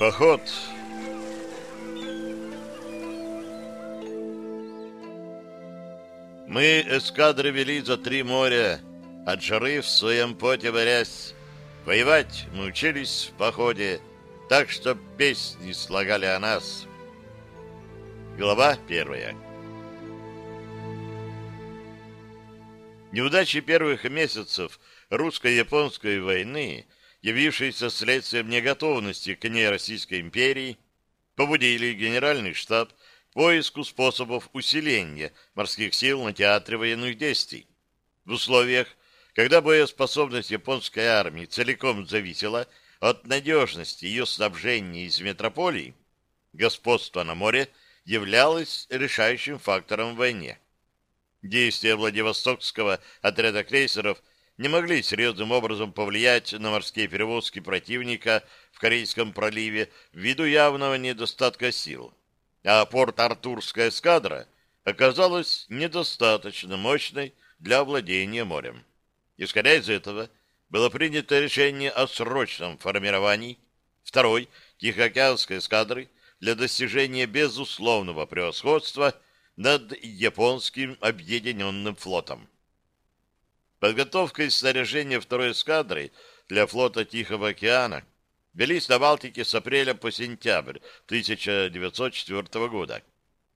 Поход. Мы эскадры вели за три моря, от жары в своем поте борясь. Воевать мы учились в походе, так что песни слагали о нас. Глава первая. Неудачи первых месяцев русско-японской войны — явившиеся следствием неготовности к ней Российской империи, побудили Генеральный штаб к поиску способов усиления морских сил на театре военных действий. В условиях, когда боеспособность японской армии целиком зависела от надежности ее снабжения из метрополий, господство на море являлось решающим фактором в войне. Действия Владивостокского отряда крейсеров – не могли серьезным образом повлиять на морские перевозки противника в Корейском проливе ввиду явного недостатка сил. А порт-Артурская эскадра оказалась недостаточно мощной для владения морем. Исходя из этого, было принято решение о срочном формировании второй Тихоокеанской эскадры для достижения безусловного превосходства над японским объединенным флотом. Подготовка и снаряжение второй эскадры для флота Тихого океана велись на Балтике с апреля по сентябрь 1904 года.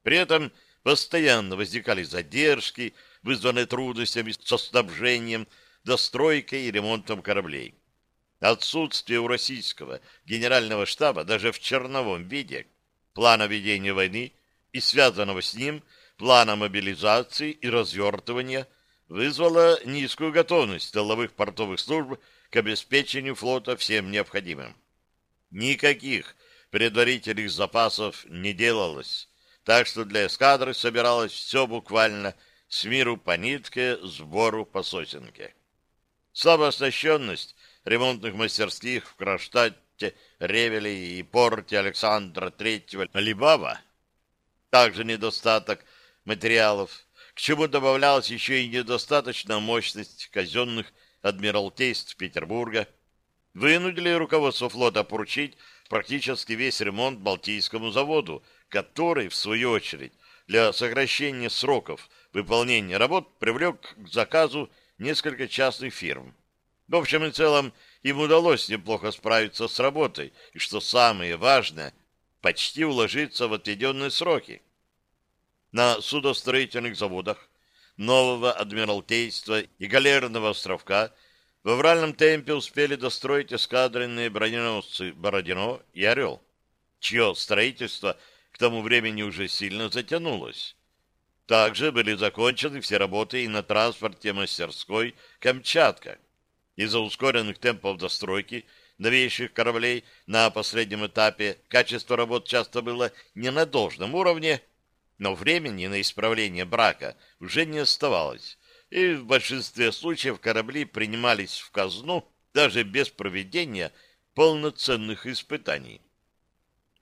При этом постоянно возникали задержки, вызванные трудностями со снабжением, достройкой и ремонтом кораблей. Отсутствие у российского генерального штаба даже в черновом виде плана ведения войны и связанного с ним плана мобилизации и развертывания – вызвало низкую готовность тыловых портовых служб к обеспечению флота всем необходимым. Никаких предварительных запасов не делалось, так что для эскадры собиралось все буквально с миру по нитке, сбору по сосенке. Слабая оснащенность ремонтных мастерских в Кронштадте, Ревеле и порте Александра III Либава, также недостаток материалов, к чему добавлялась еще и недостаточная мощность казенных адмиралтейств Петербурга, вынудили руководство флота поручить практически весь ремонт Балтийскому заводу, который, в свою очередь, для сокращения сроков выполнения работ привлек к заказу несколько частных фирм. В общем и целом, им удалось неплохо справиться с работой, и, что самое важное, почти уложиться в отведенные сроки на судостроительных заводах Нового Адмиралтейства и Галерного островка в авральном темпе успели достроить эскадренные броненосцы «Бородино» и «Орел», чье строительство к тому времени уже сильно затянулось. Также были закончены все работы и на транспорте мастерской «Камчатка». Из-за ускоренных темпов достройки новейших кораблей на последнем этапе качество работ часто было не на должном уровне, но времени на исправление брака уже не оставалось, и в большинстве случаев корабли принимались в казну даже без проведения полноценных испытаний.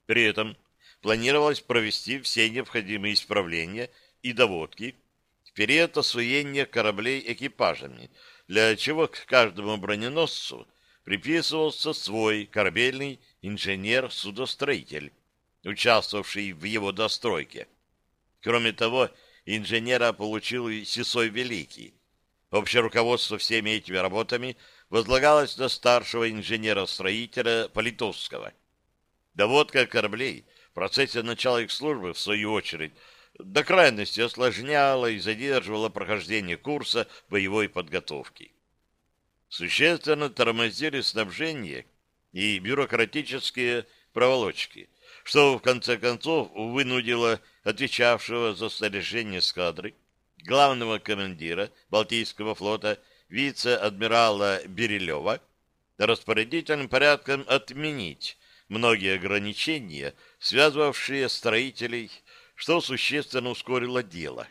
При этом планировалось провести все необходимые исправления и доводки в период освоения кораблей экипажами, для чего к каждому броненосцу приписывался свой корабельный инженер-судостроитель, участвовавший в его достройке. Кроме того, инженера получил и Сисой Великий. Общее руководство всеми этими работами возлагалось на старшего инженера-строителя Политовского. Доводка кораблей в процессе начала их службы, в свою очередь, до крайности осложняла и задерживала прохождение курса боевой подготовки. Существенно тормозили снабжение и бюрократические проволочки, что в конце концов вынудило отвечавшего за снаряжение эскадры, главного командира Балтийского флота вице-адмирала Берилева распорядительным порядком отменить многие ограничения, связывавшие строителей, что существенно ускорило дело.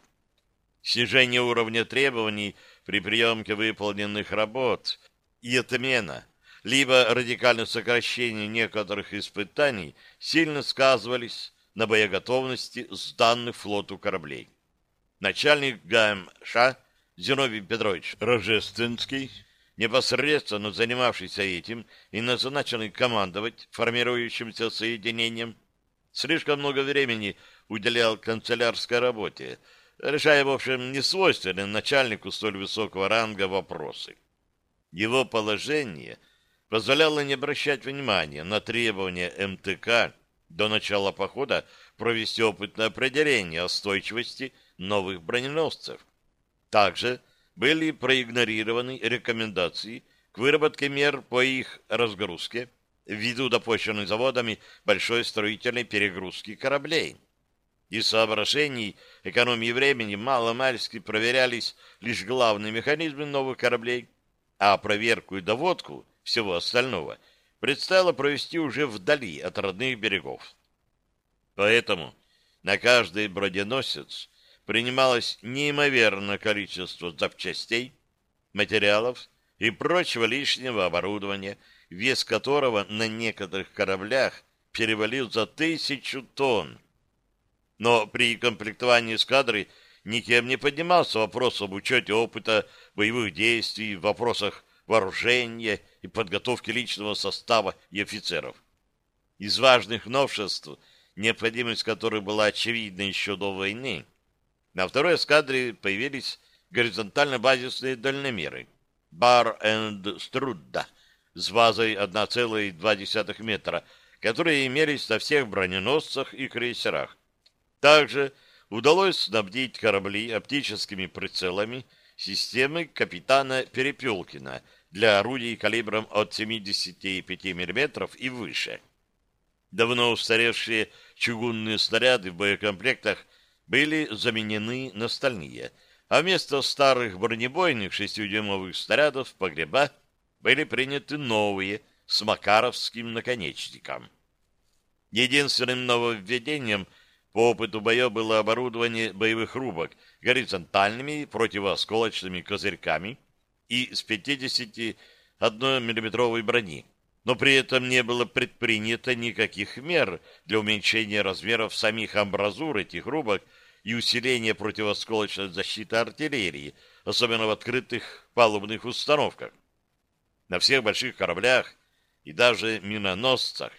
Снижение уровня требований при приемке выполненных работ и отмена либо радикальное сокращение некоторых испытаний сильно сказывались на боеготовности сданных флоту кораблей. Начальник ГМШ Зиновий Петрович Рожественский непосредственно занимавшийся этим и назначенный командовать формирующимся соединением, слишком много времени уделял канцелярской работе, решая, в общем, несвойственные начальнику столь высокого ранга вопросы. Его положение позволяло не обращать внимания на требования МТК до начала похода провести опытное определение остойчивости новых броненосцев. Также были проигнорированы рекомендации к выработке мер по их разгрузке ввиду допущенной заводами большой строительной перегрузки кораблей. Из соображений экономии времени мало-мальски проверялись лишь главные механизмы новых кораблей, а проверку и доводку всего остального предстояло провести уже вдали от родных берегов. Поэтому на каждый броденосец принималось неимоверное количество запчастей, материалов и прочего лишнего оборудования, вес которого на некоторых кораблях перевалил за тысячу тонн. Но при комплектовании эскадры никем не поднимался вопрос об учете опыта боевых действий, в вопросах вооружения и подготовки личного состава и офицеров. Из важных новшеств, необходимость которых была очевидна еще до войны, на второй эскадре появились горизонтально-базисные дальномеры Бар энд Струдда с базой 1,2 метра, которые имелись на всех броненосцах и крейсерах. Также удалось снабдить корабли оптическими прицелами системы капитана Перепелкина для орудий калибром от 75 мм и выше. Давно устаревшие чугунные снаряды в боекомплектах были заменены на стальные, а вместо старых бронебойных шестидюймовых снарядов в погреба были приняты новые с макаровским наконечником. Единственным нововведением по опыту боя было оборудование боевых рубок горизонтальными противоосколочными козырьками и с 51-мм брони, но при этом не было предпринято никаких мер для уменьшения размеров самих амбразур этих рубок и усиление противосколочной защиты артиллерии, особенно в открытых палубных установках. На всех больших кораблях и даже миноносцах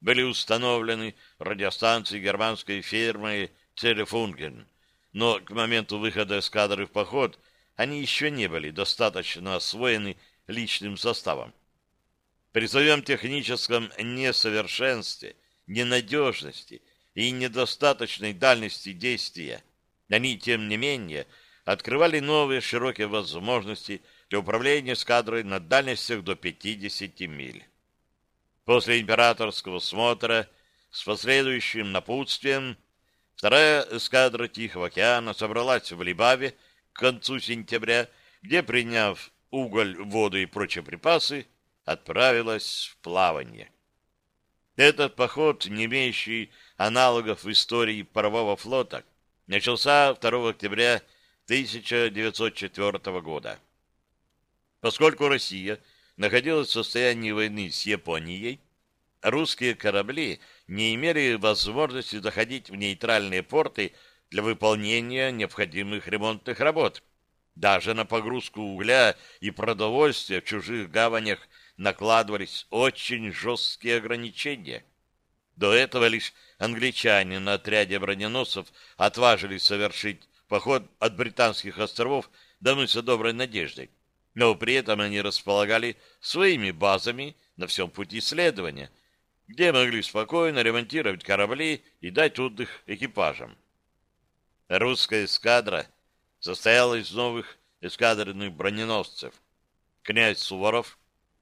были установлены радиостанции германской фирмы «Телефунген», но к моменту выхода эскадры в поход они еще не были достаточно освоены личным составом. При своем техническом несовершенстве, ненадежности – и недостаточной дальности действия, они, тем не менее, открывали новые широкие возможности для управления эскадрой на дальностях до 50 миль. После императорского смотра с последующим напутствием вторая эскадра Тихого океана собралась в Либаве к концу сентября, где, приняв уголь, воду и прочие припасы, отправилась в плавание. Этот поход, не имеющий аналогов в истории парового флота, начался 2 октября 1904 года. Поскольку Россия находилась в состоянии войны с Японией, русские корабли не имели возможности заходить в нейтральные порты для выполнения необходимых ремонтных работ. Даже на погрузку угля и продовольствия в чужих гаванях накладывались очень жесткие ограничения. До этого лишь англичане на отряде броненосцев отважились совершить поход от британских островов до мыса Доброй Надежды, но при этом они располагали своими базами на всем пути следования, где могли спокойно ремонтировать корабли и дать отдых экипажам. Русская эскадра состояла из новых эскадренных броненосцев. Князь Суворов,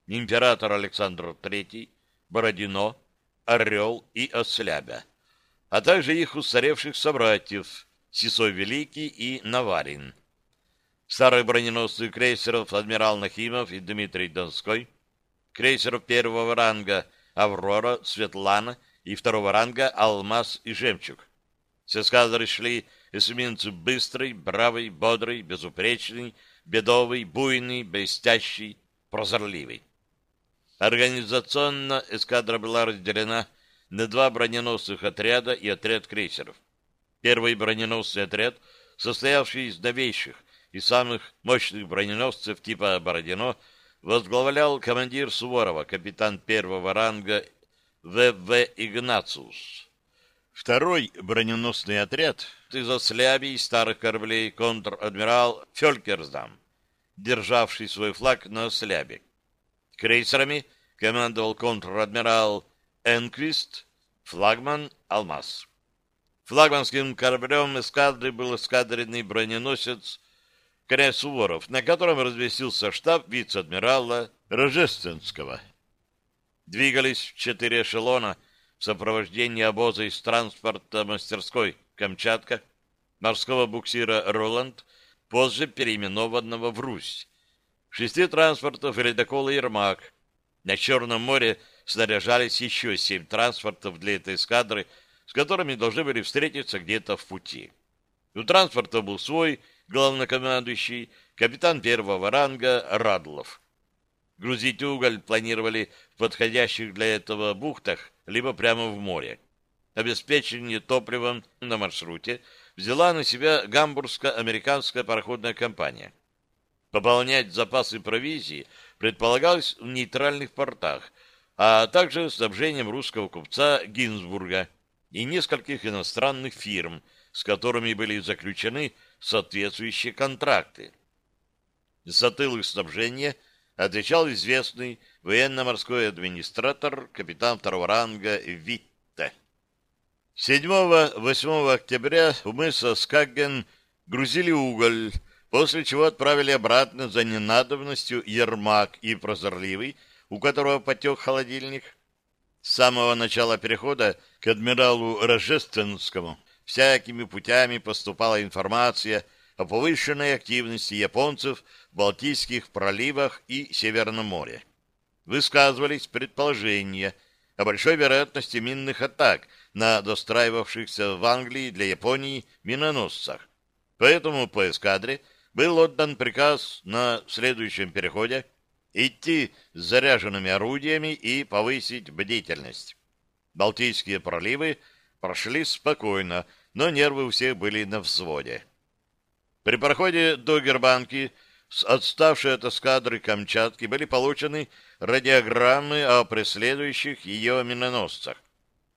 император Александр III, Бородино, Орел и Ослябя, а также их устаревших собратьев Сисой Великий и Наварин. Старые броненосцы крейсеров адмирал Нахимов и Дмитрий Донской, крейсеров первого ранга Аврора, Светлана и второго ранга Алмаз и Жемчуг. С эскадры шли эсминцы быстрый, бравый, бодрый, безупречный, бедовый, буйный, блестящий, прозорливый. Организационно эскадра была разделена на два броненосных отряда и отряд крейсеров. Первый броненосный отряд, состоявший из новейших и самых мощных броненосцев типа Бородино, возглавлял командир Суворова, капитан первого ранга В.В. Игнациус. Второй броненосный отряд из ослябий старых кораблей контр-адмирал Фелькерсдам, державший свой флаг на ослябе. Крейсерами командовал контр-адмирал Энквист, флагман «Алмаз». Флагманским кораблем эскадры был эскадренный броненосец князь Суворов, на котором разместился штаб вице-адмирала Рожественского. Двигались четыре эшелона в сопровождении обоза из транспорта мастерской «Камчатка», морского буксира «Роланд», позже переименованного в «Русь», шести транспортов и ледокола «Ермак». На Черном море снаряжались еще семь транспортов для этой эскадры – с которыми должны были встретиться где-то в пути. У транспорта был свой главнокомандующий, капитан первого ранга Радлов. Грузить уголь планировали в подходящих для этого бухтах, либо прямо в море. Обеспечение топливом на маршруте взяла на себя гамбургско-американская пароходная компания. Пополнять запасы провизии предполагалось в нейтральных портах, а также снабжением русского купца Гинзбурга – и нескольких иностранных фирм, с которыми были заключены соответствующие контракты. За тыл снабжения отвечал известный военно-морской администратор, капитан второго ранга Витте. 7-8 октября у мыса Скагген грузили уголь, после чего отправили обратно за ненадобностью Ермак и Прозорливый, у которого потек холодильник, с самого начала перехода к адмиралу Рожественскому всякими путями поступала информация о повышенной активности японцев в Балтийских проливах и Северном море. Высказывались предположения о большой вероятности минных атак на достраивавшихся в Англии для Японии миноносцах. Поэтому по эскадре был отдан приказ на следующем переходе идти с заряженными орудиями и повысить бдительность. Балтийские проливы прошли спокойно, но нервы у всех были на взводе. При проходе до Гербанки с отставшей от эскадры Камчатки были получены радиограммы о преследующих ее миноносцах.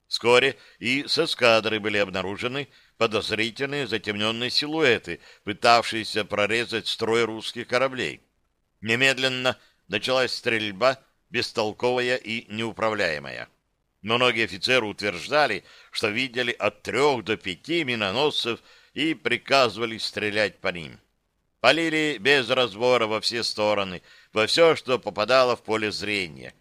Вскоре и с эскадры были обнаружены подозрительные затемненные силуэты, пытавшиеся прорезать строй русских кораблей. Немедленно началась стрельба, бестолковая и неуправляемая. Многие офицеры утверждали, что видели от трех до пяти миноносцев и приказывали стрелять по ним. Полили без разбора во все стороны, во все, что попадало в поле зрения.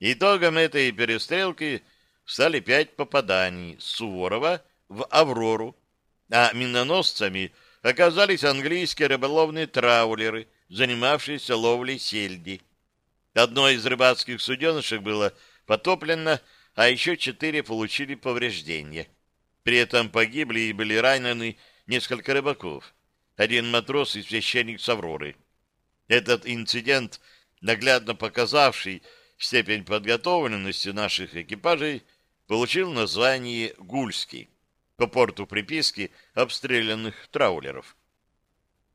Итогом этой перестрелки стали пять попаданий Суворова в «Аврору», а миноносцами оказались английские рыболовные траулеры – занимавшиеся ловлей сельди. Одно из рыбацких суденышек было потоплено, а еще четыре получили повреждения. При этом погибли и были ранены несколько рыбаков, один матрос и священник с Авроры. Этот инцидент, наглядно показавший степень подготовленности наших экипажей, получил название «Гульский» по порту приписки обстрелянных траулеров.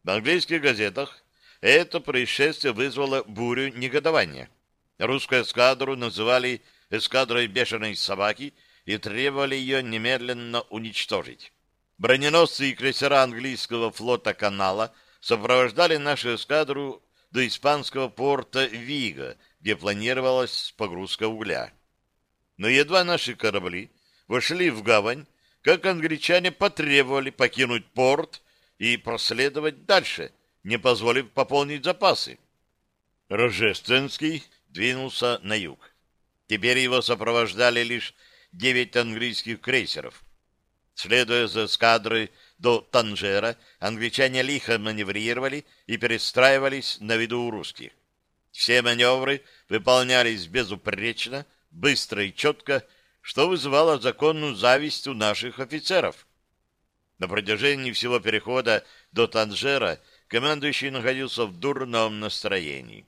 В английских газетах это происшествие вызвало бурю негодования. Русскую эскадру называли эскадрой бешеной собаки и требовали ее немедленно уничтожить. Броненосцы и крейсера английского флота канала сопровождали нашу эскадру до испанского порта Вига, где планировалась погрузка угля. Но едва наши корабли вошли в гавань, как англичане потребовали покинуть порт и проследовать дальше – не позволив пополнить запасы. Рожественский двинулся на юг. Теперь его сопровождали лишь девять английских крейсеров. Следуя за эскадрой до Танжера, англичане лихо маневрировали и перестраивались на виду у русских. Все маневры выполнялись безупречно, быстро и четко, что вызывало законную зависть у наших офицеров. На протяжении всего перехода до Танжера командующий находился в дурном настроении.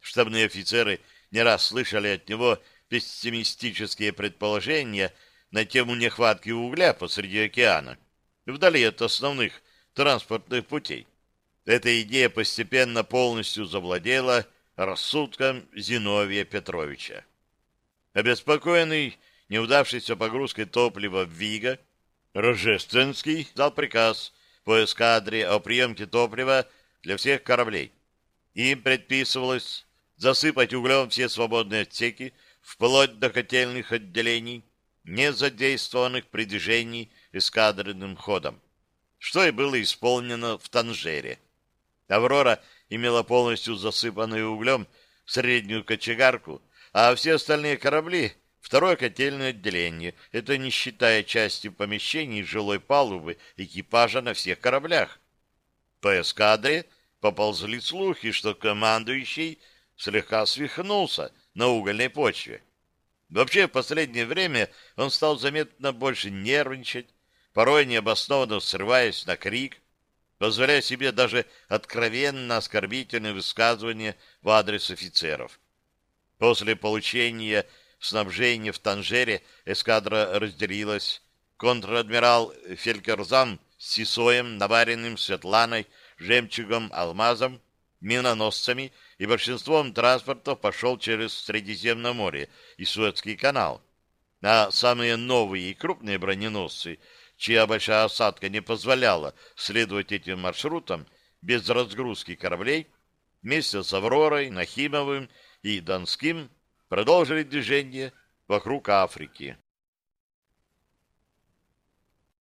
Штабные офицеры не раз слышали от него пессимистические предположения на тему нехватки угля посреди океана, вдали от основных транспортных путей. Эта идея постепенно полностью завладела рассудком Зиновия Петровича. Обеспокоенный неудавшейся погрузкой топлива в Вига, Рожественский дал приказ по эскадре о приемке топлива для всех кораблей. Им предписывалось засыпать углем все свободные отсеки, вплоть до котельных отделений, не задействованных при движении эскадренным ходом, что и было исполнено в Танжере. «Аврора» имела полностью засыпанную углем среднюю кочегарку, а все остальные корабли — второе котельное отделение, это не считая части помещений жилой палубы экипажа на всех кораблях. По эскадре поползли слухи, что командующий слегка свихнулся на угольной почве. Вообще, в последнее время он стал заметно больше нервничать, порой необоснованно срываясь на крик, позволяя себе даже откровенно оскорбительные высказывания в адрес офицеров. После получения снабжения в Танжере эскадра разделилась. Контр-адмирал Фелькерзам с Сисоем, Наваренным, Светланой, Жемчугом, Алмазом, миноносцами и большинством транспортов пошел через Средиземное море и Суэцкий канал. А самые новые и крупные броненосцы — чья большая осадка не позволяла следовать этим маршрутам без разгрузки кораблей, вместе с «Авророй», «Нахимовым» и «Донским» продолжили движение вокруг Африки.